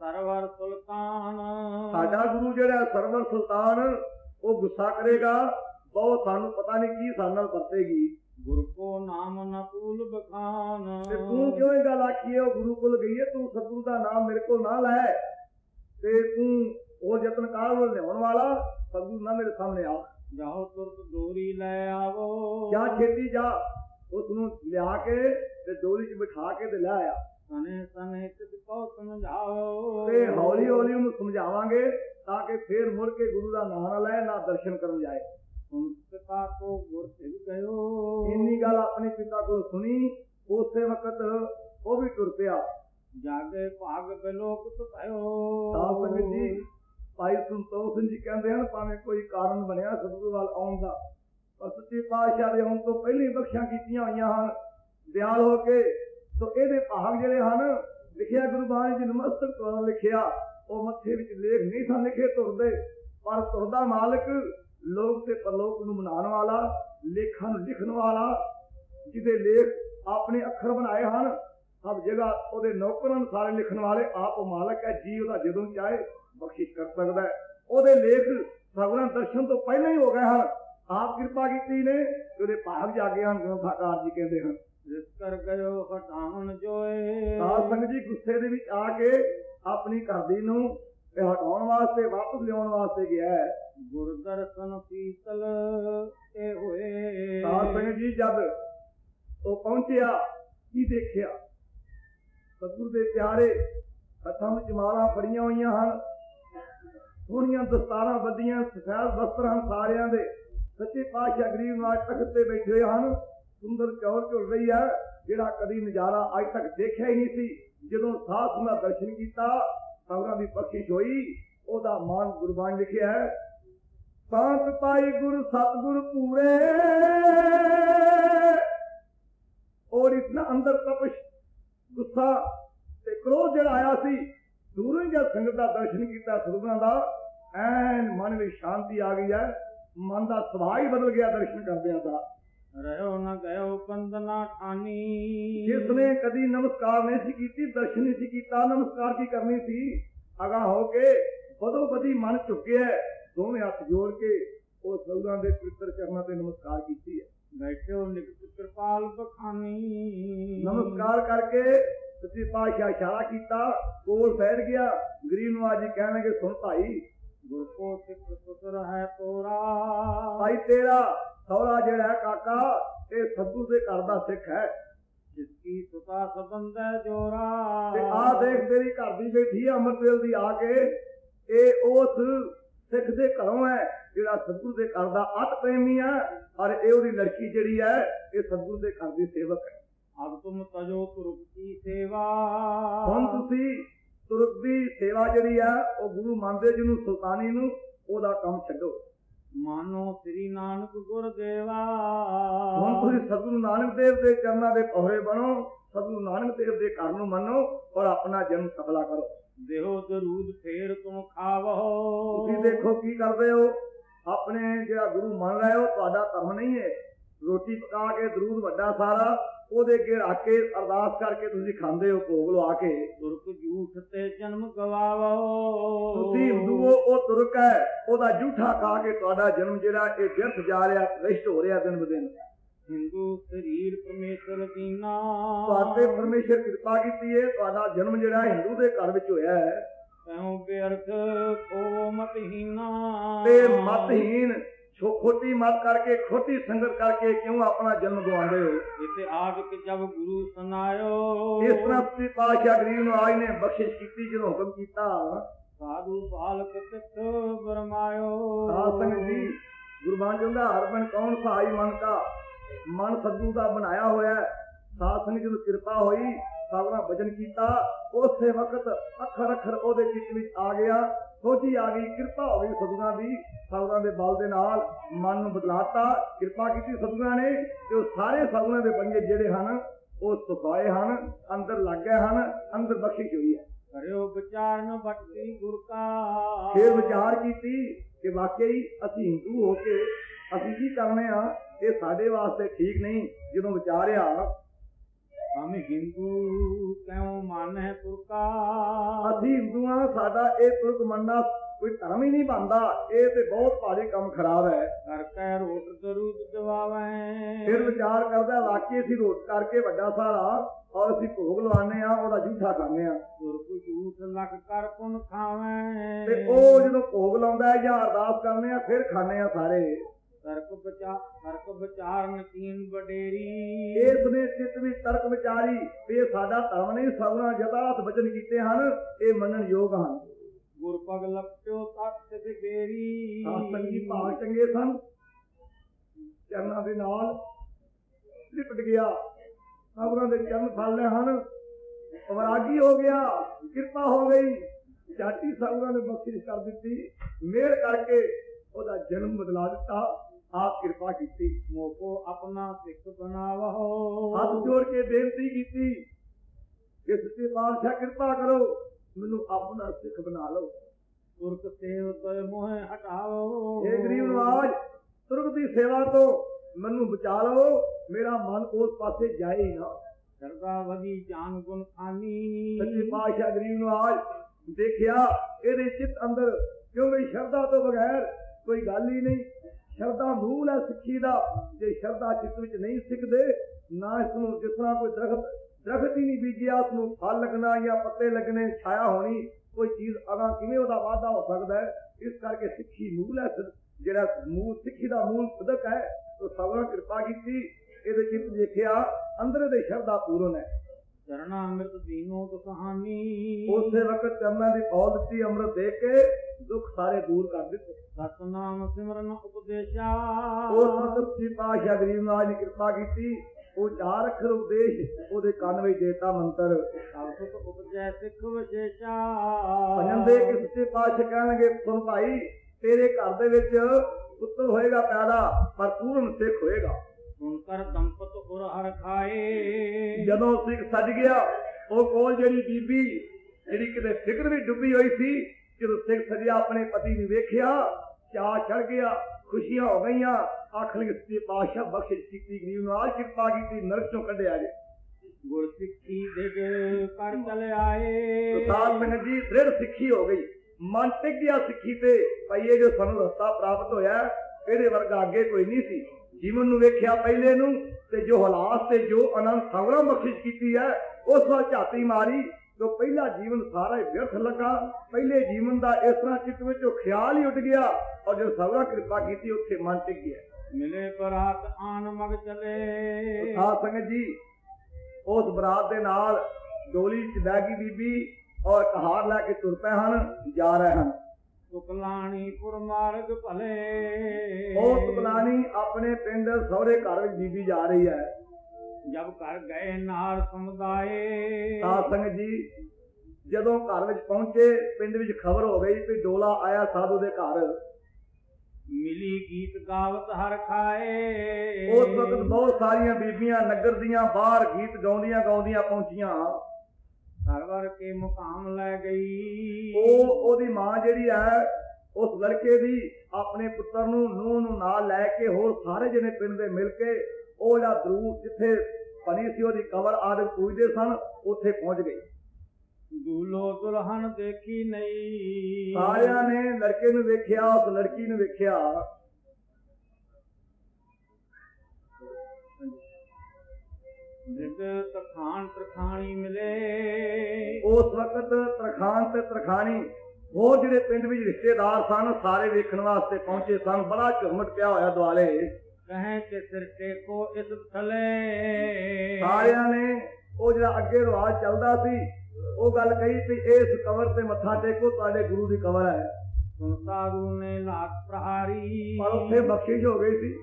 Server ਸੁਲਤਾਨ। ਸਾਡਾ ਗੁਰੂ ਜਿਹੜਾ server ਸੁਲਤਾਨ ਉਹ ਗੁੱਸਾ ਕਰੇਗਾ ਬਹੁਤ ਸਾਨੂੰ ਪਤਾ ਨਹੀਂ ਕੀ ਸਾਡੇ ਨਾਲ ਵਰਤੇਗੀ। ਗੁਰ ਕੋ ਨਾਮ ਨ ਕੂਲ ਬਖਾਨ। ਤੇ ਤੂੰ ਕਿਉਂ ਇਹ ਗੱਲ ਆਖੀ ਹੈ? ਉਹ ਗੁਰੂ ਕੋਲ ਗਈ ਹੈ ਤੂੰ ਸਤਿਗੁਰੂ ਦਾ ਨਾਮ ਮੇਰੇ ਕੋਲ ਨਾ ਲੈ। ਤੇ ਤੂੰ ਉਹ ਯਤਨ ਕਾਰ ਵੱਲ ਲਿਆਉਣ ਵਾਲਾ ਸਤਿਗੁਰੂ ਨਾ ਮੇਰੇ ਸਾਹਮਣੇ ਆ। ਜਾਓ ਤੁਰਤ ਦੋਰੀ ਲੈ ਆਵੋ। ਜਾ ਛੇਤੀ ਜਾ ਉਸ ਨੂੰ ਲਿਆ ਕੇ ਤੇ ਡੋਲੀ 'ਚ ਬਿਠਾ ਕੇ ਤੇ ਲੈ ਆ। ਸਨੇ ਸਨੇ ਤਿਸ ਕੋ ਸਮਝਾਓ। ਤੇ ਹੌਲੀ ਹੌਲੀ ਉਹਨੂੰ ਸਮਝਾਵਾਂਗੇ ਤਾਂ ਕਿ ਫੇਰ ਮੁੜ ਕੇ ਗੁਰੂ ਦਾ ਨਾਮ ਨਾ ਲੈ ਨਾ ਦਰਸ਼ਨ ਕਰਨ ਜਾਏ। ਹੁਣ ਪਿਤਾ ਕੋ ਗੁਰ ਸਿਵ ਗਇਓ। ਇੰਨੀ ਗੱਲ ਆਪਣੇ ਪਿਤਾ ਕੋਲ ਸੁਣੀ ਉਸੇ ਵਕਤ ਉਹ ਵੀ ਟੁਰ ਪਿਆ। ਜਾਗੇ ਭਾਗ ਬਿਲੋਕ ਸਾਧ ਸੰਗਤ ਜੀ ਭਾਈ ਸੰਤੋਖ ਸਿੰਘ ਜੀ ਕਹਿੰਦੇ ਹਨ ਭਾਵੇਂ ਕੋਈ ਕਾਰਨ ਬਣਿਆ ਸਤਿਗੁਰੂ ਵੱਲ ਆਉਣ ਦਾ ਪਰ ਸੱਚੇ ਪਾਤਸ਼ਾਹ ਦੇ ਆਉਣ ਤੋਂ ਪਹਿਲਾਂ ਹੀ ਬਖਸ਼ਾਂ ਕੀਤੀਆਂ ਹੋਈਆਂ ਹਨ। ਦਿਆਲ ਹੋ ਕੇ ਸੋ ਇਹਦੇ ਭਾਗ ਜਿਹੜੇ ਹਨ, ਲਿਖਿਆ ਗੁਰੂ ਬਾਣੀ ਜੀ ਨਮਸਤਕ ਤੋਂ ਲਿਖਿਆ, ਉਹ ਮੱਥੇ ਵਿੱਚ ਲੇਖ ਨਹੀਂ ਸਨ ਲਿਖੇ ਤੁਰਦੇ, ਪਰ ਤੁਰਦਾ ਮਾਲਕ ਲੋਕ ਤੇ ਪਰਲੋਕ ਨੂੰ ਮਨਾਉਣ ਵਾਲਾ, ਲੇਖਾਂ ਨੂੰ ਲਿਖਣ ਵਾਲਾ, ਜਿਹਦੇ ਲੇਖ ਆਪਣੇ ਅੱਖਰ ਬਣਾਏ ਹਨ, ਸਭ ਜਗ੍ਹਾ ਉਹਦੇ ਨੌਕਰਾਂ ਨੂੰ ਸਾਰੇ ਲਿਖਣ ਵਾਲੇ, ਆਪ ਉਹ ਮਾਲਕ ਹੈ ਜੀ ਉਹਦਾ ਜਦੋਂ ਚਾਹੇ ਬਖਸ਼ਿਸ਼ ਕਰ ਸਕਦਾ ਹੈ। ਉਹਦੇ ਲੇਖ ਸਗਲਾਂ ਦਰਸ਼ਨ ਤੋਂ ਪਹਿਲਾਂ ਹੀ ਹੋ ਗਏ ਹਨ। ਆਪ ਕਿਰਪਾ ਕੀਤੀ ਨੇ ਤੇ ਉਹਦੇ ਭਾਗ ਕੇ ਹਨ ਗ੍ਰੰਥਾਕਾਰ ਜੀ ਕਹਿੰਦੇ ਹਨ। ਜਿਸ ਕਰ ਗਇਓ ਹਟਾਉਣ ਜੋਏ। ਸਾਧ ਸੰਗਤ ਜੀ ਗੁੱਸੇ ਦੇ ਵਿੱਚ ਆ ਕੇ ਆਪਣੀ ਘਰਦੀ ਨੂੰ ਇਹ ਹਟਾਉਣ ਵਾਸਤੇ ਵਾਪਸ ਲਿਆਉਣ ਵਾਸਤੇ ਗਿਆ ਹੈ। ਗੁਰ ਦਰਸ਼ਨ ਪੀਤਲ ਤੇ ਹੋਏ। ਸਾਧ ਸੰਗਤ ਜੀ ਜਦ ਉਹ ਪਹੁੰਚਿਆ ਕੀ ਦੇਖਿਆ? ਸਤਿਗੁਰੂ ਦੇ ਪਿਆਰੇ ਹੱਥਾਂ ਵਿੱਚ ਮਾਲਾ ਫੜੀਆਂ ਹੋਈਆਂ ਹਨ। ਸੋਹਣੀਆਂ ਦਸਤਾਰਾਂ ਬੱਦੀਆਂ ਸਫੈਦ ਵਸਤਰ ਹਨ ਸਾਰਿਆਂ ਦੇ। ਸੱਚੇ ਪਾਤਸ਼ਾਹ ਗਰੀਬ ਨਾਜ ਤਖਤ ਤੇ ਬੈਠੇ ਹੋਏ ਹਨ। ਸੁੰਦਰ ਚੌਰ ਝੁਲ ਰਹੀ ਹੈ। ਜਿਹੜਾ ਕਦੀ ਨਜ਼ਾਰਾ ਅੱਜ ਤੱਕ ਦੇਖਿਆ ਹੀ ਨਹੀਂ ਸੀ। ਜਦੋਂ ਸਾਧ ਦਾ ਦਰਸ਼ਨ ਕੀਤਾ ਸਭਰਾਂ ਦੀ ਬਖਸ਼ਿਸ਼ ਹੋਈ, ਉਹਦਾ ਮਾਨ ਗੁਰਬਾਣੀ ਲਿਖਿਆ ਹੈ, ਸੰਤ ਪਾਈ ਗੁਰ, ਸਤਗੁਰ ਪੂਰੇ। ਔਰ ਇਤਨਾ ਅੰਦਰ ਤਪਸ਼, ਗੁੱਸਾ ਤੇ ਕ੍ਰੋਧ ਜਿਹੜਾ ਆਇਆ ਸੀ, ਦੂਰੋਂ ਹੀ ਜਦ ਸੰਗਤ ਦਾ ਦਰਸ਼ਨ ਕੀਤਾ ਸਤਿਗੁਰਾਂ ਦਾ, ਐਨ ਮਨ ਵਿੱਚ ਸ਼ਾਂਤੀ ਆ ਗਈ ਹੈ, ਮਨ ਦਾ ਸੁਭਾਅ ਹੀ ਬਦਲ ਗਿਆ ਦਰਸ਼ਨ ਕਰਦਿਆਂ ਦਾ। ਰਹਿਓ ਨ ਗਇਓ ਕੰਦਨਾ ਠਾਨੀ ਜਿਸ ਨੇ ਕਦੀ ਨਮਸਕਾਰ ਨਹੀਂ ਸੀ ਕੀਤੀ ਦਰਸ਼ਨ ਨਹੀਂ ਸੀ ਕੀਤਾ ਨਮਸਕਾਰ ਕੀ ਕਰਨੀ ਸੀ? ਅਗਾ ਹੋ ਕੇ ਬਦੋ ਬਦੀ ਮਨ ਝੁਕਿਆ ਦੋਵੇਂ ਹੱਥ ਜੋੜ ਕੇ ਉਹ ਸਤਿਗੁਰਾਂ ਦੇ ਪਵਿੱਤਰ ਚਰਨਾਂ ਤੇ ਨਮਸਕਾਰ ਕੀਤੀ ਹੈ। ਬੈਠਿਓ ਨਿਕਟ ਕਿਰਪਾਲ ਬਖਾਨੀ। ਨਮਸਕਾਰ ਕਰਕੇ ਸੱਚੇ ਪਾਤਸ਼ਾਹ ਇਸ਼ਾਰਾ ਕੀਤਾ ਕੋਲ ਬੈਠ ਗਿਆ ਗਰੀਬ ਨੂੰ ਜੀ ਕਹਿਣਗੇ ਸੁਣ ਭਾਈ ਗੁਰ ਕੋ ਸਿੱਖ ਪੁੱਤਰ ਹੈ ਤੋਰਾ। ਭਾਈ ਤੇਰਾ ਸਹੁਰਾ ਜਿਹੜਾ ਹੈ ਕਾਕਾ ਇਹ ਸੱਦੂ ਦੇ ਘਰ ਦਾ ਸਿੱਖ ਹੈ। ਜਿਸ ਕੀ ਸੁਤਾ ਸਬੰਧੈ ਜੋਰਾ। ਤੇ ਆਹ ਦੇਖ ਤੇਰੀ ਘਰ ਦੀ ਬੈਠੀ ਹੈ ਅਮਰਤੇਲ ਦੀ ਆ ਕੇ ਇਹ ਉਸ ਸਿੱਖ ਦੇ ਘਰੋਂ ਹੈ ਜਿਹੜਾ ਸਤਿਗੁਰੂ ਦੇ ਘਰ ਦਾ ਅਤ ਪ੍ਰੇਮੀ ਹੈ ਔਰ ਇਹ ਉਹਦੀ ਲੜਕੀ ਜਿਹੜੀ ਹੈ ਇਹ ਸਤਿਗੁਰੂ ਦੇ ਘਰ ਦੀ ਸੇਵਕ ਹੈ। ਅਬ ਤੁਮ ਤਜੋ ਤੁਰਕ ਕੀ ਸੇਵਾ। ਹੁਣ ਤੁਸੀਂ ਤੁਰਕ ਦੀ ਸੇਵਾ ਜਿਹੜੀ ਹੈ ਉਹ ਗੁਰੂ ਮੰਨਦੇ ਜਿਹਨੂੰ ਸੁਲਤਾਨੀ ਨੂੰ ਉਹਦਾ ਕੰਮ ਛੱਡੋ। ਮਾਨੋ ਸ੍ਰੀ ਨਾਨਕ ਗੁਰ ਦੇਵਾ। ਹੁਣ ਤੁਸੀਂ ਸਤਿਗੁਰੂ ਨਾਨਕ ਦੇਵ ਦੇ ਚਰਨਾਂ ਦੇ ਪਹੁਰੇ ਬਣੋ ਸਤਿਗੁਰੂ ਨਾਨਕ ਦੇਵ ਦੇ ਘਰ ਨੂੰ ਮੰਨੋ ਔਰ ਆਪਣਾ ਜਨਮ ਸਫਲਾ ਕਰੋ। ਦੇਹੋ ਦਰੂਦ ਫੇਰ ਤੁਮ ਖਾਵੋ। ਤੁਸੀਂ ਦੇਖੋ ਕੀ ਕਰਦੇ ਹੋ। ਆਪਣੇ ਜਿਹੜਾ ਗੁਰੂ ਮੰਨ ਰਹੇ ਹੋ ਤੁਹਾਡਾ ਧਰਮ ਨਹੀਂ ਹੈ। ਰੋਟੀ ਪਕਾ ਕੇ ਦਰੂਦ ਵੱਡਾ ਸਾਰਾ ਉਹਦੇ ਅੱਗੇ ਰੱਖ ਕੇ ਅਰਦਾਸ ਕਰਕੇ ਤੁਸੀਂ ਖਾਂਦੇ ਹੋ ਭੋਗ ਲਵਾ ਕੇ। ਤੁਰਕ ਝੂਠ ਤੇ ਜਨਮ ਗਵਾਵੋ। ਤੁਸੀਂ ਹਿੰਦੂਓ ਉਹ ਤੁਰਕ ਹੈ ਉਹਦਾ ਝੂਠਾ ਖਾ ਕੇ ਤੁਹਾਡਾ ਜਨਮ ਜਿਹੜਾ ਇਹ ਵਿਅਰਥ ਜਾ ਰਿਹਾ ਵਿਸ਼ਟ ਹੋ ਰਿਹਾ ਦਿਨ ਬ ਦਿਨ। ਹਿੰਦੂ ਸਰੀਰ ਪਰਮੇਸ਼ਰ ਦੀਨਾ। ਤੁਹਾਡੇ ਪਰਮੇਸ਼ਰ ਕਿਰਪਾ ਕੀਤੀ ਹੈ ਤੁਹਾਡਾ ਜਨਮ ਜਿਹੜਾ ਹਿੰਦੂ ਦੇ ਘਰ ਵਿੱਚ ਹੋਇਆ ਹੈ। ਤੈਨੂੰ ਬੇਅਰਥ ਕੋ ਮਤਹੀਨਾ। ਤੇ ਮਤਹੀਨ ਛੋ ਖੋਟੀ ਮਤ ਕਰਕੇ ਖੋਟੀ ਸੰਗਤ ਕਰਕੇ ਕਿਉਂ ਆਪਣਾ ਜਨਮ ਗਵਾਉਂਦੇ ਹੋ? ਇਤੇ ਆਗ ਕਿ ਜਬ ਗੁਰੂ ਸੁਨਾਇਓ ਇਸ ਤਰ੍ਹਾਂ ਸ੍ਰੀ ਪਾਤਸ਼ਾਹ ਗਰੀਬ ਨੂੰ ਆਜ ਨੇ ਬਖਸ਼ਿਸ਼ ਕੀਤੀ ਜਦੋਂ ਹੁਕਮ ਕੀਤਾ। ਸਾਧੂ ਬਾਲਕ ਤਿਤ ਬਰਮਾਇਓ। ਸਾਧ ਜੀ ਗੁਰਬਾਣੀ ਕਹਿੰਦਾ ਹਰਬਨ ਕੌਣ ਸਹਾਈ ਮਨ ਕਾ ਮਨ ਸੱਦੂ ਦਾ ਬਣਾਇਆ ਹੋਇਆ। ਸਾਧ ਸੰਗਤ ਜਦੋਂ ਕਿਰਪਾ ਹੋਈ ਸਾਧਨਾ ਭਜਨ ਕੀਤਾ ਉਸੇ ਵਕਤ ਅੱਖਰ ਅੱਖਰ ਉਹਦੇ ਵਿੱਚ ਆ ਗਿਆ। ਸੋਝੀ ਆ ਗਈ ਕਿਰਪਾ ਹੋ ਗਈ ਸਤਿਗੁਰਾਂ ਦੀ ਸਤਿਗੁਰਾਂ ਦੇ ਬਲ ਦੇ ਨਾਲ ਮਨ ਨੂੰ ਬਦਲਾਤਾ ਕਿਰਪਾ ਕੀਤੀ ਸਤਿਗੁਰਾਂ ਨੇ ਤੇ ਉਹ ਸਾਰੇ ਸਤਿਗੁਰਾਂ ਦੇ ਪੰਗੇ ਜਿਹੜੇ ਹਨ ਉਹ ਸੁਖਾਏ ਹਨ ਅੰਦਰ ਲੱਗ ਗਏ ਹਨ ਅੰਦਰ ਬਖਸ਼ਿਸ਼ ਹੋਈ ਹੈ। ਕਰਿਓ ਵਿਚਾਰਨ ਭਗਤੀ ਗੁਰ ਕਾ। ਫਿਰ ਵਿਚਾਰ ਕੀਤੀ ਕਿ ਵਾਕਈ ਅਸੀਂ ਹਿੰਦੂ ਹੋ ਕੇ ਅਸੀਂ ਕੀ ਕਰਨੇ ਆ ਇਹ ਸਾਡੇ ਵਾਸਤੇ ਠੀਕ ਨਹੀਂ ਜਦੋਂ ਵਿਚਾਰਿਆ ਹਮ ਹਿੰਦੂ ਕਿਉ ਮਾਨੈ ਤੁਰਕਾ। ਅਸੀਂ ਹਿੰਦੂ ਹਾਂ ਸਾਡਾ ਇਹ ਤੁਰਕ ਮੰਨਣਾ ਕੋਈ ਧਰਮ ਹੀ ਨਹੀਂ ਬਣਦਾ। ਇਹ ਤੇ ਬਹੁਤ ਭਾਰੀ ਕੰਮ ਖਰਾਬ ਹੈ। ਕਰ ਕੈ ਰੋਟ ਦਰੂਦ ਦਵਾਵੈ। ਫਿਰ ਵਿਚਾਰ ਕਰਦਾ ਵਾਕਈ ਅਸੀਂ ਰੋਟ ਕਰਕੇ ਵੱਡਾ ਸਾਰਾ ਔਰ ਅਸੀਂ ਭੋਗ ਲਵਾਉਂਦੇ ਆ ਉਹਦਾ ਜੂਠਾ ਖਾਂਦੇ ਆ ਸੁਰਗ ਝੂਠ ਲਖ ਕਰ ਪੁਨ ਖਾਵੈ। ਤੇ ਉਹ ਜਦੋਂ ਭੋਗ ਲਾਉਂਦਾ ਹੈ ਜਾਂ ਅਰਦਾਸ ਕਰਨੇ ਆ ਫਿਰ ਖਾਂਦੇ ਆ ਸਾਰੇ। ਤਰਕ ਬਚਾ ਤਰਕ ਵਿਚਾਰਨ ਕੀਨ ਵਡੇਰੀ। ਇਸ ਨੇ ਚਿੱਤ ਵਿੱਚ ਤਰਕ ਵਿਚਾਰੀ ਵੀ ਇਹ ਸਾਡਾ ਧਰਮ ਨਹੀਂ ਸਭਨਾ ਜਦਾਤ ਬਚਨ ਕੀਤੇ ਹਨ ਇਹ ਮੰਨਣ ਯੋਗ ਹਨ। ਗੁਰ ਪਗ ਲਪਟਿਓ ਤਤ ਤੇ ਬੇਰੀ ਸਾਸਨ ਜੀ ਭਾਗ ਚੰਗੇ ਸਨ। ਚਰਨਾਂ ਦੇ ਨਾਲ ਲਿਪਟ ਗਿਆ। ਸਭਨਾ ਦੇ ਚਰਨ ਫੜ ਲਏ ਹਨ। ਵਰਾਗੀ ਹੋ ਗਿਆ ਕਿਰਪਾ ਹੋ ਗਈ। ਜਾਤੀ ਸਭਨਾ ਨੇ ਬਖਸ਼ਿਸ਼ ਕਰ ਦਿੱਤੀ। ਮਿਹਰ ਕਰਕੇ ਉਹਦਾ ਜਨਮ ਬਦਲਾ ਦਿੱਤਾ। ਆਪ ਕਿਰਪਾ ਕੀਤੀ। ਮੋਕੋ ਆਪਣਾ ਸਿੱਖ ਬਣਾਵੋ। ਹੱਥ ਜੋੜ ਕੇ ਬੇਨਤੀ ਕੀਤੀ। ਕਿ ਸੱਚੇ ਪਾਤਸ਼ਾਹ ਕਿਰਪਾ ਕਰੋ ਮੈਨੂੰ ਆਪਣਾ ਸਿੱਖ ਬਣਾ ਲਓ। ਤੁਰਕ ਸੇਵ ਤੋ ਮੋਹ ਹਟਾਓ। ਇਹ ਗਰੀਬ ਨਵਾਜ ਤੁਰਕ ਦੀ ਸੇਵਾ ਤੋਂ ਮੈਨੂੰ ਬਚਾ ਲਓ ਮੇਰਾ ਮਨ ਉਸ ਪਾਸੇ ਜਾਏ ਨਾ। ਸਰਦਾ ਵਧੀ ਜਾਨ ਗੁਣ ਖਾਨੀ। ਸੱਚੇ ਪਾਤਸ਼ਾਹ ਗਰੀਬ ਨਵਾਜ ਦੇਖਿਆ ਇਹਦੇ ਚਿੱਤ ਅੰਦਰ ਕਿਉਂਕਿ ਸ਼ਰਧਾ ਤੋਂ ਬਗੈਰ ਕੋਈ ਗੱਲ ਹੀ ਨਹੀਂ। ਸ਼ਰਧਾ ਮੂਲ ਹੈ ਸਿੱਖੀ ਦਾ। ਜੇ ਸ਼ਰਧਾ ਚਿੱਤ ਵਿੱਚ ਨਹੀਂ ਸਿੱਖਦੇ ਨਾ ਇਸ ਨੂੰ ਜਿਸ ਤਰ੍ਹਾਂ ਕੋਈ ਦਰਖਤ ਦਰਖਤ ਹੀ ਨਹੀਂ ਬੀਜਿਆ ਉਸ ਨੂੰ ਫਲ ਲੱਗਣਾ ਜਾਂ ਪੱਤੇ ਲੱਗਣੇ ਛਾਇਆ ਹੋਣੀ ਕੋਈ ਚੀਜ਼ ਅਗਾਂ ਕਿਵੇਂ ਉਹਦਾ ਵਾਧਾ ਹੋ ਸਕਦਾ ਹੈ? ਇਸ ਕਰਕੇ ਸਿੱਖੀ ਮੂਲ ਹੈ ਜਿਹੜਾ ਮੂਲ ਸਿੱਖੀ ਦਾ ਮੂਲ ਸਦਕ ਹੈ ਉਹ ਸਭਨਾਂ ਕਿਰਪਾ ਕੀਤੀ। ਇਹਦੇ ਚਿੱਤ ਦੇਖਿਆ ਅੰਦਰ ਦੇ ਸ਼ਰਧਾ ਪੂਰਨ ਹੈ। ਚਰਣਾ ਅੰਮ੍ਰਿਤ ਦੀਨੋ ਤੁ ਕਹਾਨੀ ਉਸੇ ਵਕਤ ਚਰਨਾਂ ਦੀ ਔਲ ਦਿੱਤੀ ਅੰਮ੍ਰਿਤ ਦੇ ਕੇ ਦੁੱਖ ਸਾਰੇ ਦੂਰ ਕਰ ਦਿੱਤੇ। ਸਤਨਾਮ ਸਿਮਰਨ ਉਪਦੇਸ਼ਾ। ਵਕਤ ਦੀ ਪਾਸ਼ਾ ਗਰੀਬ ਨਾਲ ਦੀ ਕਿਰਪਾ ਕੀਤੀ। ਉਹ ਚਾਰ ਅੱਖਰ ਉਪਦੇਸ਼ ਉਹਦੇ ਕੰਨ ਵਿੱਚ ਦੇਤਾ ਮੰਤਰ। ਸਤਿ ਉਪਜੈ ਸਿੱਖ ਵਿਸ਼ੇਸ਼ਾ। ਭਜਨ ਦੇ ਕੇ ਸੱਚੇ ਪਾਤਸ਼ਾਹ ਕਹਿਣਗੇ ਸੁਣ ਭਾਈ ਤੇਰੇ ਘਰ ਦੇ ਵਿੱਚ ਪੁੱਤਰ ਹੋਏਗਾ ਪੈਦਾ ਪਰ ਪੂਰਨ ਸਿੱਖ ਹੋਏਗਾ। ਸੁਣ ਕਰ ਦੰਪਤ ਉਰ ਹਰ ਖਾਏ। ਜਦੋਂ ਸਿੱਖ ਸੱਜ ਗਿਆ ਉਹ ਕੋਲ ਜਿਹੜੀ ਬੀਬੀ ਜਿਹੜੀ ਕਿਤੇ ਫਿਕਰ ਵਿੱਚ ਡੁੱਬੀ ਹੋਈ ਸੀ ਜਦੋਂ ਸਿੱਖ ਸੱਜਿਆ ਆਪਣੇ ਪਤੀ ਨੂੰ ਵੇਖਿਆ ਚਾਹ ਚੜ ਗਿਆ ਖੁਸ਼ੀਆਂ ਹੋ ਗਈਆਂ ਆਖ ਲਈ ਸੱਚੇ ਪਾਤਸ਼ਾਹ ਬਖਸ਼ਿਸ਼ ਕੀਤੀ ਗਰੀਬ ਨੂੰ ਆਜ ਕਿਰਪਾ ਕੀਤੀ ਨਰਕ ਚੋਂ ਕੱਢਿਆ ਜੇ। ਗੁਰ ਸਿੱਖੀ ਦਿਗ ਕਰ ਚਲ ਆਏ ਸਾਧ ਸੰਗਤ ਜੀ ਦ੍ਰਿੜ ਸਿੱਖੀ ਹੋ ਗਈ। ਮਨ ਟਿਕ ਗਿਆ ਸਿੱਖੀ ਤੇ ਭਈ ਇਹ ਜੋ ਸਾਨੂੰ ਰਸਤਾ ਪ੍ਰਾਪਤ ਹੋਇਆ ਇਹਦੇ ਵਰਗਾ ਅੱਗੇ ਕੋਈ ਨਹੀਂ ਸੀ। ਜੀਵਨ ਨੂੰ ਵੇਖਿਆ ਪਹਿਲੇ ਨੂੰ ਤੇ ਜੋ ਹਾਲਾਤ ਤੇ ਜੋ ਅਨੰਦ ਸਵਰਾਂ ਬਖਸ਼ਿਸ਼ ਕੀਤੀ ਹੈ ਉਸ ਵੱਲ ਝਾਤੀ ਮਾਰੀ ਜੋ ਪਹਿਲਾ ਜੀਵਨ ਸਾਰਾ ਹੀ ਵਿਅਰਥ ਲੱਗਾ ਪਹਿਲੇ ਜੀਵਨ ਦਾ ਇਸ ਤਰ੍ਹਾਂ ਚਿੱਤ ਵਿੱਚੋਂ ਖਿਆਲ ਹੀ ਉੱਡ ਗਿਆ ਔਰ ਜੋ ਸਵਰਾਂ ਕਿਰਪਾ ਕੀਤੀ ਉੱਥੇ ਮਨ ਟਿਕ ਗਿਆ। ਮਿਲੇ ਬਰਾਤ ਆਨ ਮਗ ਚਲੇ। ਸਾਧ ਸੰਗਤ ਜੀ ਉਸ ਬਰਾਤ ਦੇ ਨਾਲ ਡੋਲੀ ਚ ਬਹਿ ਗਈ ਬੀਬੀ ਔਰ ਕਹਾਰ ਲੈ ਕੇ ਤੁਰ ਪਏ ਹਨ ਜਾ ਰਹੇ ਹਨ। ਸੁਕਲਾਣੀ ਪੁਰ ਮਾਰਗ ਭਲੇ। ਉਹ ਸੁਪਲਾਨੀ ਆਪਣੇ ਪਿੰਡ ਸਹੁਰੇ ਘਰ ਵਿੱਚ ਬੀਬੀ ਜਾ ਰਹੀ ਹੈ। ਜਬ ਘਰ ਗਏ ਨਾਰ ਸਮੁਦਾਏ। ਸਾਧ ਸੰਗਤ ਜੀ ਜਦੋਂ ਘਰ ਵਿੱਚ ਪਹੁੰਚੇ ਪਿੰਡ ਵਿੱਚ ਖਬਰ ਹੋ ਗਈ ਕਿ ਡੋਲਾ ਆਇਆ ਸਾਧੂ ਦੇ ਘਰ। ਮਿਲੀ ਗੀਤ ਗਾਵਤ ਹਰ ਖਾਏ। ਉਸ ਵਕਤ ਬਹੁਤ ਸਾਰੀਆਂ ਬੀਬੀਆਂ ਨਗਰ ਦੀਆਂ ਬਾਹਰ ਗੀਤ ਗਾਉਂਦੀਆਂ ਗਾਉਂਦੀਆਂ ਪਹੁੰਚੀਆਂ। ਸਰਵਰ ਕੇ ਮੁਕਾਮ ਲੈ ਗਈ। ਉਹ ਉਹਦੀ ਮਾਂ ਜਿਹੜੀ ਹੈ ਉਸ ਲੜਕੇ ਦੀ ਆਪਣੇ ਪੁੱਤਰ ਨੂੰ ਨੂੰਹ ਨੂੰ ਨਾਲ ਲੈ ਕੇ ਹੋਰ ਸਾਰੇ ਜਣੇ ਪਿੰਡ ਦੇ ਮਿਲ ਕੇ ਉਹ ਜਿਹੜਾ ਦਰੂਦ ਜਿੱਥੇ ਬਣੀ ਸੀ ਉਹਦੀ ਕਬਰ ਆਦਿ ਪੂਜਦੇ ਸਨ ਉੱਥੇ ਪਹੁੰਚ ਗਏ। ਦੂਲੋ ਦੁਲਹਨ ਦੇਖੀ ਨਹੀਂ। ਸਾਰਿਆਂ ਨੇ ਲੜਕੇ ਨੂੰ ਵੇਖਿਆ ਉਸ ਲੜਕੀ ਨੂੰ ਵੇਖਿਆ। ਜਿਗ ਤਖਾਨ ਤਰਖਾਣੀ ਮਿਲੇ। ਉਸ ਵਕਤ ਤਰਖਾਨ ਤੇ ਤਰਖਾਣੀ ਹੋਰ ਜਿਹੜੇ ਪਿੰਡ ਵਿੱਚ ਰਿਸ਼ਤੇਦਾਰ ਸਨ ਸਾਰੇ ਵੇਖਣ ਵਾਸਤੇ ਪਹੁੰਚੇ ਸਨ। ਬੜਾ ਝੁਰਮਟ ਪਿਆ ਹੋਇਆ ਦੁਆਲੇ। ਕਹੇ ਕਿ ਸਿਰ ਟੇਕੋ ਇਸ ਥਲੇ। ਸਾਰਿਆਂ ਨੇ ਉਹ ਜਿਹੜਾ ਅੱਗੇ ਰਿਵਾਜ ਚੱਲਦਾ ਸੀ ਉਹ ਗੱਲ ਕਹੀ ਵੀ ਇਸ ਕਬਰ ਤੇ ਮੱਥਾ ਟੇਕੋ ਤੁਹਾਡੇ ਗੁਰੂ ਦੀ ਕਬਰ ਹੈ। ਸੰਸਾਰੂ ਨੇ ਲਾਤ ਪ੍ਰਹਾਰੀ। ਪਰ ਉੱਥੇ ਬਖਸ਼ਿਸ਼ ਹੋ ਗਈ ਸੀ।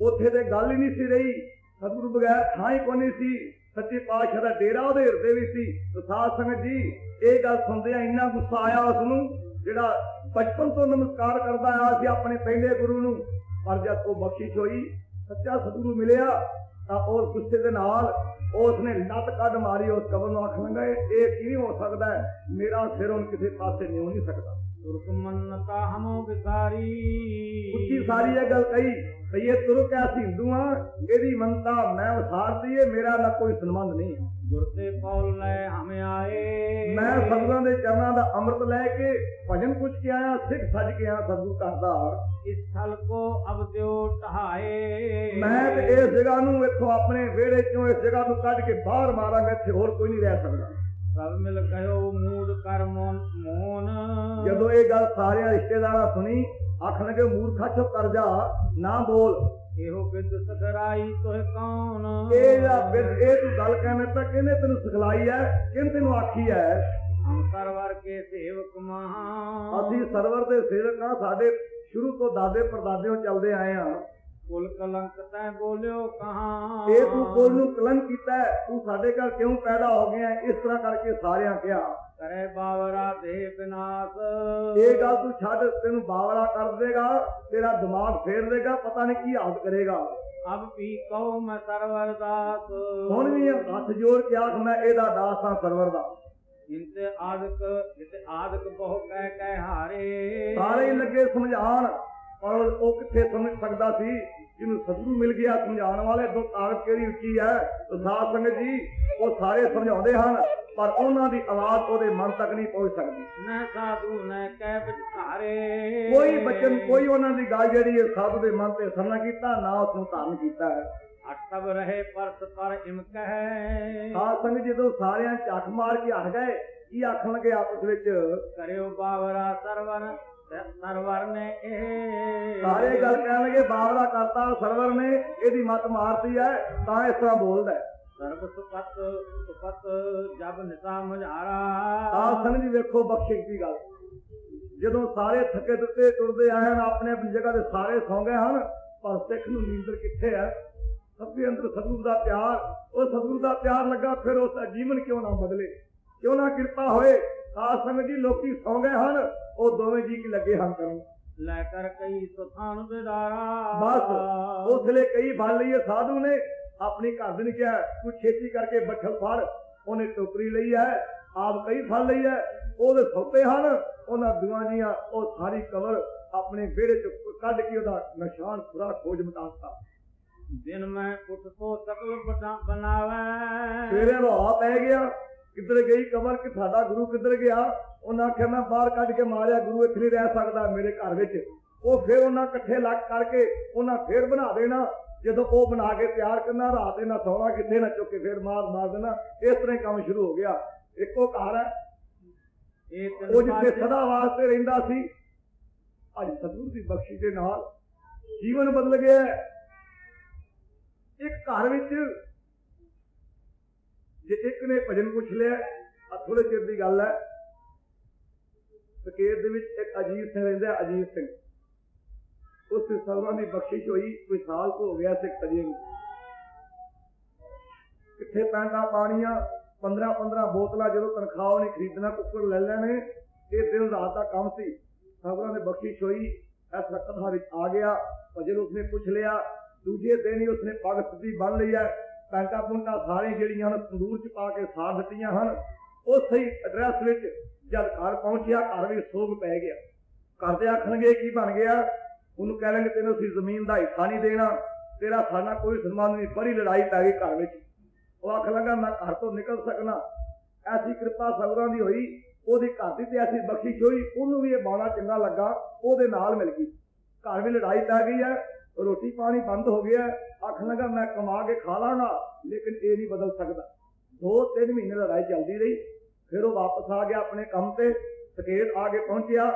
ਉੱਥੇ ਤੇ ਗੱਲ ਹੀ ਨਹੀਂ ਸੀ ਰਹੀ। ਸਤਿਗੁਰੂ ਬਗੈਰ ਥਾਂ ਹੀ ਕੋਈ ਨਹੀਂ ਸੀ। ਸੱਚੇ ਪਾਤਸ਼ਾਹ ਦਾ ਡੇਰਾ ਉਹਦੇ ਹਿਰਦੇ ਵਿੱਚ ਸੀ। ਤੇ ਸਾਧ ਸੰਗਤ ਜੀ ਇਹ ਗੱਲ ਸੁਣਦਿਆਂ ਇੰਨਾ ਗੁੱਸਾ ਆਇਆ ਉਸ ਨੂੰ ਜਿਹੜਾ ਬਚਪਨ ਤੋਂ ਨਮਸਕਾਰ ਕਰਦਾ ਆਇਆ ਸੀ ਆਪਣੇ ਪਹਿਲੇ ਗੁਰੂ ਨੂੰ। ਪਰ ਜਦ ਉਹ ਬਖਸ਼ਿਸ਼ ਹੋਈ ਸੱਚਾ ਸਤਿਗੁਰੂ ਮਿਲਿਆ ਤਾਂ ਉਸ ਗੁੱਸੇ ਦੇ ਨਾਲ ਉਸ ਨੇ ਲੱਤ ਕੱਢ ਮਾਰੀ ਉਸ ਕਬਰ ਨੂੰ ਆਖ ਲੰਗਾ ਇਹ ਕਿਵੇਂ ਹੋ ਸਕਦਾ ਹੈ? ਮੇਰਾ ਸਿਰ ਹੁਣ ਕਿਸੇ ਪਾਸੇ ਨਹੀਂ ਹੋ ਨਹੀਂ ਸਕਦਾ। ਤੁਰਕ ਮੰਨਤਾ ਹਮੋ ਵਿਸਾਰੀ। ਉੱਚੀ ਸਾਰੀ ਇਹ ਗੱਲ ਕਹੀ ਭਈ ਇਹ ਤੁਰਕ ਐ ਅਸੀਂ ਹਿੰਦੂ ਆ ਇਹਦੀ ਮੰਨਤਾ ਮੈਂ ਵਿਸਾਰਦੀ ਏ ਮੇਰਾ ਨਾ ਕੋਈ ਸੰਬੰਧ ਨਹੀਂ ਹੈ। ਗੁਰਤੇ ਪੌਲ ਲੈ ਹਮ ਆਏ। ਮੈਂ ਸਤਿਗੁਰਾਂ ਦੇ ਚਰਨਾਂ ਦਾ ਅੰਮ੍ਰਿਤ ਲੈ ਕੇ ਭਜਨ ਪੁੱਛ ਕੇ ਆਇਆ ਸਿੱਖ ਸੱਜ ਕੇ ਆਇਆ ਸਤਿਗੁਰ ਕਰਦਾ ਇਸ ਥਲ ਕੋ ਅਬ ਦਿਓ ਢਹਾਏ ਮੈਂ ਤੇ ਇਸ ਜਗ੍ਹਾ ਨੂੰ ਇੱਥੋਂ ਆਪਣੇ ਵੇੜੇ ਚੋਂ ਇਸ ਜਗ੍ਹਾ ਨੂੰ ਕੱਢ ਕੇ ਬਾਹਰ ਮਾਰਾਂਗਾ ਇੱਥੇ ਹੋਰ ਕੋਈ ਨਹੀਂ ਰਹਿ ਸਕਦਾ। ਸਭ ਮਿਲ ਕਹਿਓ ਮੂਡ ਕਰ ਮੋਨ ਮੋਨ। ਜਦੋਂ ਇਹ ਗੱਲ ਸਾਰਿਆਂ ਰਿਸ਼ਤੇਦਾਰਾਂ ਸੁਣੀ ਆਖਣਗੇ ਮੂਰਖਾ ਚੁੱਪ ਕਰ ਜਾ ਨਾ ਬੋਲ। ਇਹੋ ਬਿਦ ਸਖਰਾਈ ਤੋਹ ਕੌਣ? ਇਹ ਜਾਂ ਫਿਰ ਇਹ ਤੂੰ ਗੱਲ ਕਹਿਣਾ ਤਾਂ ਕਿਹਨੇ ਤੈਨੂੰ ਸਿਖਲਾਈ ਹੈ ਕਿਹਨੇ ਤੈਨੂੰ ਆਖੀ ਹੈ ਹਮ ਸਰਵਰ ਕੇ ਸੇਵਕ ਮਹਾ ਅਸੀਂ ਸਰਵਰ ਦੇ ਸੇਵਕ ਹਾਂ ਸਾਡੇ ਸ਼ੁਰੂ ਤੋਂ ਦਾਦੇ ਪਰਦਾਦਿਆਂ ਚੱਲਦੇ ਆਏ ਹਾਂ ਕੁਲ ਕਲੰਕ ਤੈ ਬੋਲਿਓ ਕਹਾ। ਇਹ ਤੂੰ ਕੋਲ ਨੂੰ ਕਲੰਕ ਕੀਤਾ ਤੂੰ ਸਾਡੇ ਘਰ ਕਿਉਂ ਪੈਦਾ ਹੋ ਗਿਆ? ਇਸ ਤਰ੍ਹਾਂ ਕਰਕੇ ਸਾਰਿਆਂ ਕਿਹਾ। ਕਰੇ ਬਾਵਰਾ ਦੇ ਵਿਨਾਸ਼ ਇਹ ਗੱਲ ਤੂੰ ਛੱਡ ਤੈਨੂੰ ਬਾਵਰਾ ਕਰ ਦੇਗਾ ਤੇਰਾ ਦਿਮਾਗ ਫੇਰ ਦੇਗਾ ਪਤਾ ਨਹੀਂ ਕੀ ਹਾਲਤ ਕਰੇਗਾ। ਅਬ ਵੀ ਕਹੋ ਮੈਂ ਸਰਵਰ ਦਾਸ। ਹੁਣ ਵੀ ਹੱਥ ਜੋੜ ਕੇ ਆਖ ਮੈਂ ਇਹਦਾ ਦਾਸ ਹਾਂ ਸਰਵਰ ਦਾ। ਜਿੰਤੇ ਆਦਿਕ ਜਿਤੇ ਆਦਿਕ ਬਹੁ ਕਹਿ ਕਹਿ ਹਾਰੇ। ਸਾਰੇ ਲੱਗੇ ਸਮਝਾਣ ਪਰ ਉਹ ਕਿੱਥੇ ਸਮਝ ਸਕਦਾ ਸੀ? ਜਿਹਨੂੰ ਸਤਿਗੁਰੂ ਮਿਲ ਗਿਆ ਸਮਝਾਉਣ ਵਾਲੇ ਦੋ ਤਾਕਤ ਕਿਹੜੀ ਉੱਚੀ ਹੈ? ਤੇ ਸਾਧ ਸੰਗਤ ਜੀ ਉਹ ਸਾਰੇ ਸਮਝਾਉਂਦੇ ਹਨ ਪਰ ਉਹਨਾਂ ਦੀ ਆਵਾਜ਼ ਉਹਦੇ ਮਨ ਤੱਕ ਨਹੀਂ ਪਹੁੰਚ ਸਕਦੀ। ਨ ਸਾਧੂ ਨ ਕਹਿ ਵਿਚਾਰੇ ਕੋਈ ਬਚਨ ਕੋਈ ਉਹਨਾਂ ਦੀ ਗੱਲ ਜਿਹੜੀ ਹੈ ਸਾਧੂ ਦੇ ਮਨ ਤੇ ਅਸਰ ਨਾ ਕੀਤਾ ਨਾ ਉਸ ਨੂੰ ਧਾਰਨ ਕੀਤਾ ਹੈ। ਅਟਬ ਰਹੇ ਪਰਸ ਪਰ ਇਮ ਕਹੈ ਸਾਧ ਸੰਗਤ ਜਦੋਂ ਸਾਰਿਆਂ ਚੱਕ ਮਾਰ ਕੇ ਹਟ ਗਏ ਕੀ ਆਖਣ ਲੱਗੇ ਆਪਸ ਵਿੱਚ? ਕਰਿਓ ਬਾਵਰਾ ਸਰਵਰ ਸਰਵਰ ਨੇ ਇਹ ਸਾਰੇ ਗੱਲ ਕਹਿਣ ਲੱਗੇ ਬਾਵਰਾ ਕਰਤਾ ਸਰਵਰ ਨੇ ਇਹਦੀ ਮਤ ਮਾਰਤੀ ਹੈ ਤਾਂ ਇਸ ਤਰ੍ਹਾਂ ਬੋਲਦਾ ਹੈ। ਸਰਬ ਸੁਪਤ ਸੁਪਤ ਜਬ ਨਿਸਾ ਮੁਝਾਰਾ ਆਹ ਸੰਗ ਜੀ ਵੇਖੋ ਬਖਸ਼ਿਸ਼ ਦੀ ਗੱਲ। ਜਦੋਂ ਸਾਰੇ ਥੱਕੇ ਦਿੱਤੇ ਟੁਰਦੇ ਆਏ ਹਨ ਆਪਣੇ ਆਪਣੀ ਜਗ੍ਹਾ ਤੇ ਸਾਰੇ ਸੌਂ ਗਏ ਹਨ ਪਰ ਸਿੱਖ ਨੂੰ ਨੀਂਦਰ ਕਿੱਥੇ ਹੈ? ਸਭ ਦੇ ਅੰਦਰ ਸਤਿਗੁਰੂ ਦਾ ਪਿਆਰ ਉਹ ਸਤਿਗੁਰੂ ਦਾ ਪਿਆਰ ਲੱਗਾ ਫਿਰ ਉਸ ਦਾ ਜੀਵਨ ਕਿਉਂ ਨਾ ਬਦਲੇ? ਕਿਉਂ ਨਾ ਕਿਰਪਾ ਹੋਏ? ਆਹ ਸੰਗ ਜੀ ਲੋਕੀ ਸੌਂ ਗਏ ਹਨ ਉਹ ਦੋਵੇਂ ਜੀ ਕੀ ਲੱਗੇ ਹਨ ਕਰਨ ਲੈ ਕਰ ਕਈ ਸੁਥਾਨ ਬਿਦਾਰਾ ਬਸ ਉਸ ਲਈ ਕਈ ਫੜ ਲਈਏ ਸਾਧੂ ਨੇ ਆਪਣੀ ਘਰ ਦੇ ਨੇ ਕਿਹਾ ਤੂੰ ਛੇਤੀ ਕਰਕੇ ਬੱਠਲ ਫੜ ਉਹਨੇ ਟੋਕਰੀ ਲਈ ਹੈ ਆਪ ਕਈ ਫੜ ਲਈ ਹੈ ਉਹਦੇ ਸੌਤੇ ਹਨ ਉਹਨਾਂ ਦੁਆਂ ਦੀਆਂ ਉਹ ਸਾਰੀ ਕਵਰ ਆਪਣੇ ਵਿਹੜੇ ਚ ਕੱਢ ਕੇ ਉਹਦਾ ਨਿਸ਼ਾਨ ਪੂਰਾ ਖੋਜ ਮਟਾਤਾ ਦਿਨ ਮੈਂ ਉਠ ਸੋ ਸਕਲ ਬਣਾਵੇ। ਤੇਰੇ ਰੋਹਾ ਪੈ ਗਿਆ ਕਿੱਧਰ ਗਈ? ਕਮਰ ਕਿ ਸਾਡਾ ਗੁਰੂ ਕਿੱਧਰ ਗਿਆ? ਉਹਨਾਂ ਆਖਿਆ ਮੈਂ ਬਾਹਰ ਕੱਢ ਕੇ ਮਾਰਿਆ ਗੁਰੂ ਇੱਥੇ ਨਹੀਂ ਰਹਿ ਸਕਦਾ ਮੇਰੇ ਘਰ ਵਿੱਚ। ਉਹ ਫਿਰ ਉਹਨਾਂ ਇਕੱਠੇ ਲੱਗ ਕਰਕੇ ਉਹਨਾਂ ਫੇਰ ਬਣਾ ਦੇਣਾ। ਜਦੋਂ ਉਹ ਬਣਾ ਕੇ ਤਿਆਰ ਕਰਨਾ ਰਾਤ ਇਹਨਾਂ ਸੌਣਾ ਕਿੱਥੇ ਨਾ ਚੁੱਕ ਕੇ ਫੇਰ ਮਾਰ ਮਾਰ ਦੇਣਾ। ਇਸ ਤਰ੍ਹਾਂ ਕੰਮ ਸ਼ੁਰੂ ਹੋ ਗਿਆ। ਇੱਕੋ ਘਰ ਹੈ ਇਹ ਉਹ ਜਿੱਥੇ ਸਦਾ ਵਾਸਤੇ ਰਹਿੰਦਾ ਸੀ ਅੱਜ ਸਤਿਗੁਰੂ ਦੀ ਬਖਸ਼ਿਸ਼ ਦੇ ਨਾਲ ਜੀਵਨ ਬਦਲ ਗਿਆ। ਇੱਕ ਘਰ ਵਿੱਚ ਜੇ ਇੱਕ ਨੇ ਭਜਨ ਪੁੱਛ ਲਿਆ ਆ ਥੋੜੇ ਚਿਰ ਦੀ ਗੱਲ ਹੈ। ਸਕੇਤ ਦੇ ਵਿੱਚ ਇੱਕ ਅਜੀਤ ਸਿੰਘ ਰਹਿੰਦਾ ਅਜੀਤ ਸਿੰਘ। ਉਸ ਦੇ ਸਰਵਾਂ ਦੀ ਬਖਸ਼ਿਸ਼ ਹੋਈ, ਕੋਈ ਸਾਲ ਤੋਂ ਹੋ ਗਿਆ ਸਿੱਖ ਅਜੇ ਕਿੱਥੇ ਪੈਂਟਾਂ ਪਾਣੀਆਂ 15 15 ਬੋਤਲਾਂ ਜਦੋਂ ਤਨਖਾਹ ਉਹਨੇ ਖਰੀਦਣਾ ਕੁੱਕਰ ਲੈ ਲੈਣੇ, ਇਹ ਦਿਨ ਰਾਤ ਦਾ ਕੰਮ ਸੀ। ਸਭਰਾਂ ਨੇ ਬਖਸ਼ਿਸ਼ ਹੋਈ ਇਸ ਰਕਤਾ ਵਿੱਚ ਆ ਗਿਆ, ਭਜਨ ਉਸਨੇ ਪੁੱਛ ਲਿਆ, ਦੂਜੇ ਦਿਨ ਹੀ ਉਸਨੇ ਪੱਗ ਸਿੱਧੀ ਬੰਨ ਲਈ ਹੈ। ਪੈਂਟਾਂ ਪੁੰਟਾਂ ਸਾਰੀ ਜਿਹੜੀਆਂ ਹਨ, ਤੰਦੂਰ 'ਚ ਪਾ ਕੇ ਸਾੜ ਦਿੱਤੀਆਂ ਹਨ। ਉਸ ਸਹੀ ਐਡਰੈਸ ਵਿੱਚ ਜਦ ਘਰ ਪਹੁੰਚਿਆ, ਘਰ ਵਿੱਚ ਸੋਗ ਪੈ ਗਿਆ। ਘਰ ਦੇ ਆਖਣਗੇ, ਕੀ ਬਣ ਗਿਆ? ਉਹਨੂੰ ਕਹਿਣਗੇ, ਤੈਨੂੰ ਅਸੀਂ ਜ਼ਮੀਨ ਦਾ ਹਿੱਸਾ ਨਹੀਂ ਦੇਣਾ। ਤੇਰਾ ਸਾਡਾ ਕੋਈ ਸਨਮਾਨ ਨਹੀਂ। ਬੜੀ ਲੜਾਈ ਪੈ ਗਈ ਘਰ ਵਿੱਚ। ਉਹ ਆਖ ਲੱਗਾ, ਮੈਂ ਘਰ ਤੋਂ ਨਿਕਲ ਸਕਣਾ। ਐਸੀ ਕਿਰਪਾ ਸਵਰਾਂ ਦੀ ਹੋਈ, ਉਹਦੀ ਘਰ ਦੀ ਤੇ ਐਸੀ ਬਖਸ਼ਿਸ਼ ਹੋਈ, ਉਹਨੂੰ ਵੀ ਇਹ ਬਾਣਾ ਚੰਗਾ ਲੱਗਾ, ਉਹਦੇ ਨਾਲ ਮਿਲ ਗਈ। ਘਰ ਵੀ ਲੜਾਈ ਪੈ ਗਈ ਹੈ। ਰੋਟੀ ਪਾਣੀ ਬੰਦ ਹੋ ਗਿਆ ਹੈ। ਆਖਣ ਲੱਗਾ, ਮੈਂ ਕਮਾ ਕੇ ਖਾ ਲਾਂਗਾ, ਲੇਕਿਨ ਇਹ ਨਹੀਂ ਬਦਲ ਸਕਦਾ ਦੋ ਤਿੰਨ ਮਹੀਨੇ ਲੜਾਈ ਚੱਲਦੀ ਰਹੀ, ਫਿਰ ਉਹ ਵਾਪਸ ਆ ਗਿਆ ਆਪਣੇ ਕੰਮ ਤੇ ਸਕੇਤ ਆ ਕੇ ਪਹੁੰਚਿਆ,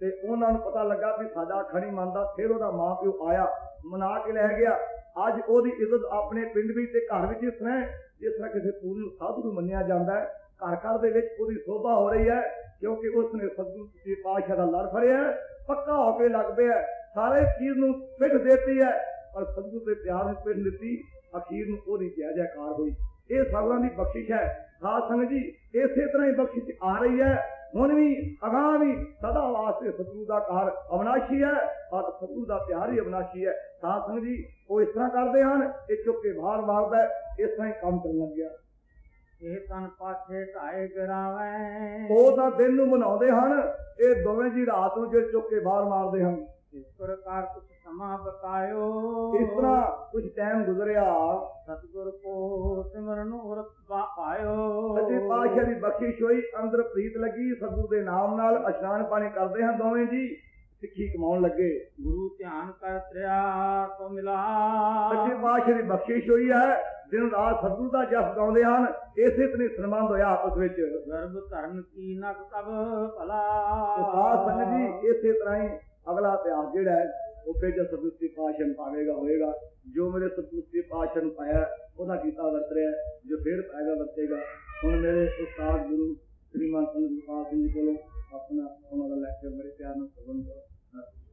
ਤੇ ਉਹਨਾਂ ਨੂੰ ਪਤਾ ਲੱਗਾ ਵੀ ਸਾਡਾ ਅੱਖ ਮੰਨਦਾ, ਫਿਰ ਉਹਦਾ ਮਾਂ ਪਿਓ ਆਇਆ, ਮਨਾ ਕੇ ਲੈ ਗਿਆ ਅੱਜ ਉਹਦੀ ਇੱਜ਼ਤ ਆਪਣੇ ਪਿੰਡ ਵਿੱਚ ਤੇ ਘਰ ਵਿੱਚ ਇਸ ਤਰ੍ਹਾਂ ਜਿਸ ਤਰ੍ਹਾਂ ਕਿਸੇ ਪੂਰਨ ਸਾਧੂ ਨੂੰ ਮੰਨਿਆ ਜਾਂਦਾ ਹੈ ਘਰ ਘਰ ਦੇ ਵਿੱਚ ਉਹਦੀ ਸੋਭਾ ਹੋ ਰਹੀ ਹੈ, ਕਿਉਂਕਿ ਉਸ ਨੇ ਸਤਿਗੁਰੂ ਜੀ ਪਾਤਸ਼ਾਹ ਦਾ ਲੜ ਫੜਿਆ, ਪੱਕਾ ਹੋ ਕੇ ਲੱਗ ਪਿਆ ਸਾਰੇ ਚੀਜ਼ ਨੂੰ ਪਿੱਠ ਦਿੱਤੀ ਹੈ ਪਰ ਸਤਿਗੁਰੂ ਦੇ ਪਿਆਰ ਨੂੰ ਪਿੱਠ ਦਿੱਤੀ ਅਖੀਰ ਨੂੰ ਉਹਦੀ ਜੈ ਜੈਕਾਰ ਹੋਈ। ਇਹ ਸਭਨਾਂ ਦੀ ਬਖਸ਼ਿਸ਼ ਹੈ। ਸਾਧ ਸੰਗਤ ਜੀ ਇਸੇ ਤਰ੍ਹਾਂ ਹੀ ਬਖਸ਼ਿਸ਼ ਆ ਰਹੀ ਹੈ। ਹੁਣ ਵੀ ਅਗਾਂਹ ਵੀ ਸਦਾ ਵਾਸਤੇ ਸਤਿਗੁਰੂ ਦਾ ਕਾਰ ਅਵਨਾਸ਼ੀ ਹੈ ਔਰ ਸਤਿਗੁਰੂ ਦਾ ਪਿਆਰ ਹੀ ਅਵਨਾਸ਼ੀ ਹੈ। ਸਾਧ ਸੰਗਤ ਜੀ ਉਹ ਇਸ ਤਰ੍ਹਾਂ ਕਰਦੇ ਹਨ ਇਹ ਚੁੱਕ ਕੇ ਬਾਹਰ ਮਾਰਦਾ ਇਸ ਤਰ੍ਹਾਂ ਹੀ ਕੰਮ ਚੱਲਣ ਲੱਗਿਆ। ਇਹ ਤਨ ਪਾਛੇ ਢਾਏ ਗਰਾਵੇਂ। ਉਹ ਤਾਂ ਦਿਨ ਨੂੰ ਮਨਾਉਂਦੇ ਹਨ ਇਹ ਦੋਵੇਂ ਜੀ ਰਾਤ ਨੂੰ ਜੇ ਚੁੱਕ ਕੇ ਬਾਹਰ ਮਾਰਦੇ ਹਨ। ਇਸ ਪ੍ਰਕਾਰ ਕੁਛ ਸਮਾਂ ਬਤਾਇਓ ਇਸ ਤਰ੍ਹਾਂ ਕੁਝ ਟਾਈਮ ਗੁਜ਼ਰਿਆ ਸਤਿਗੁਰ ਕੋ ਸਿਮਰਨ ਉਰ ਪਾਇਓ। ਅਤੇ ਪਾਤਸ਼ਾਹ ਦੀ ਬਖਸ਼ਿਸ਼ ਹੋਈ ਅੰਦਰ ਪ੍ਰੀਤ ਲੱਗੀ ਸਤਿਗੁਰ ਦੇ ਨਾਮ ਨਾਲ ਇਸ਼ਨਾਨ ਪਾਣੀ ਕਰਦੇ ਹਨ ਦੋਵੇਂ ਜੀ। ਸਿੱਖੀ ਕਮਾਉਣ ਲੱਗੇ। ਗੁਰੂ ਧਿਆਨ ਕਰ ਤ੍ਰਿਆ ਤੋ ਮਿਲਾ। ਸੱਚੇ ਪਾਤਸ਼ਾਹ ਦੀ ਬਖਸ਼ਿਸ਼ ਹੋਈ ਹੈ ਦਿਨ ਰਾਤ ਸਤਿਗੁਰ ਦਾ ਜਪ ਗਾਉਂਦੇ ਹਨ ਇਸੇ ਤਨੀ ਸੰਬੰਧ ਹੋਇਆ ਆਪਸ ਵਿੱਚ। ਗਰਭ ਧਰਨ ਕੀ ਨਕ ਤਬ ਭਲਾ। ਸਾਧ ਸੰਗਤ ਜੀ ਇਸੇ ਤਰ੍ਹਾਂ ਹੀ ਅਗਲਾ ਪਿਆਰ ਜਿਹੜਾ ਹੈ, ਉਹ ਫਿਰ ਜਦ ਸਤਿਗੁਰ ਦੀ ਪਾਵੇਗਾ, ਹੋਏਗਾ। ਜੋ ਮੇਰੇ ਸਤਿਗੁਰ ਪਾਸ਼ਣ ਪਾਇਆ, ਉਹਦਾ ਕੀਤਾ ਵਰਤ ਰਿਹਾ ਜੋ ਫਿਰ ਪਾਏਗਾ, ਵਰਤੇਗਾ। ਹੁਣ ਮੇਰੇ ਉਸਤਾਦ ਗੁਰੂ ਸ੍ਰੀਮਾਨ ਸਿੰਘ ਗੁਰਪਾਲ ਸਿੰਘ ਜੀ ਕੋਲੋਂ ਆਪਣਾ ਉਹਨਾਂ ਦਾ ਲੈਕਚਰ ਬੜੇ ਪਿਆਰ ਨਾਲ ਸਰਵਣ ਕਰੋ।